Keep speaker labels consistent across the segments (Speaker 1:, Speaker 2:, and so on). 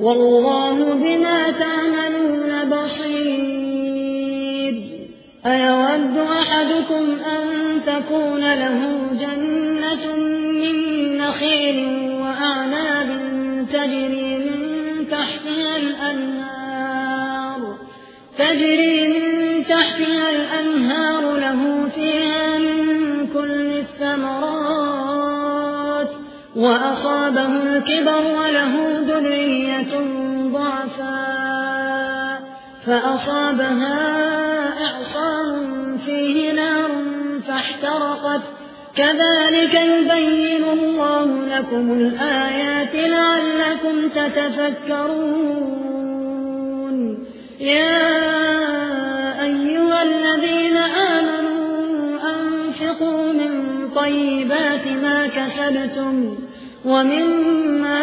Speaker 1: والله بما تعملون بصير. أيود أحدكم أن تكون له جنة من نخيل وأعناب تجري من تحتها الأنهار. تجري من تحتها الأنهار له فيها من كل الثمرات. وأصابه الكبر وله ذرية ضعفاء فأصابها إعصار فيه نار فاحترقت. كذلك يبين الله لكم الآيات لعلكم تتفكرون. يا أيها الذين آمنوا أنفقوا من طيبات ما كسبتم ومما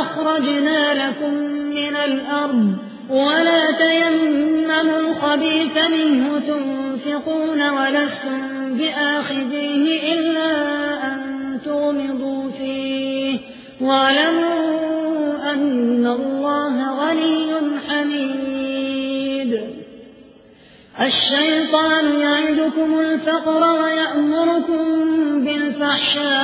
Speaker 1: أخرجنا لكم من الأرض ولا تيمموا الخبيث منه تنفقون ولستم بآخذيه إلا أن تغمضوا فيه. واعلموا أن الله غني حميد. الشيطان يعدكم الفقر ويأمركم بالفحشاء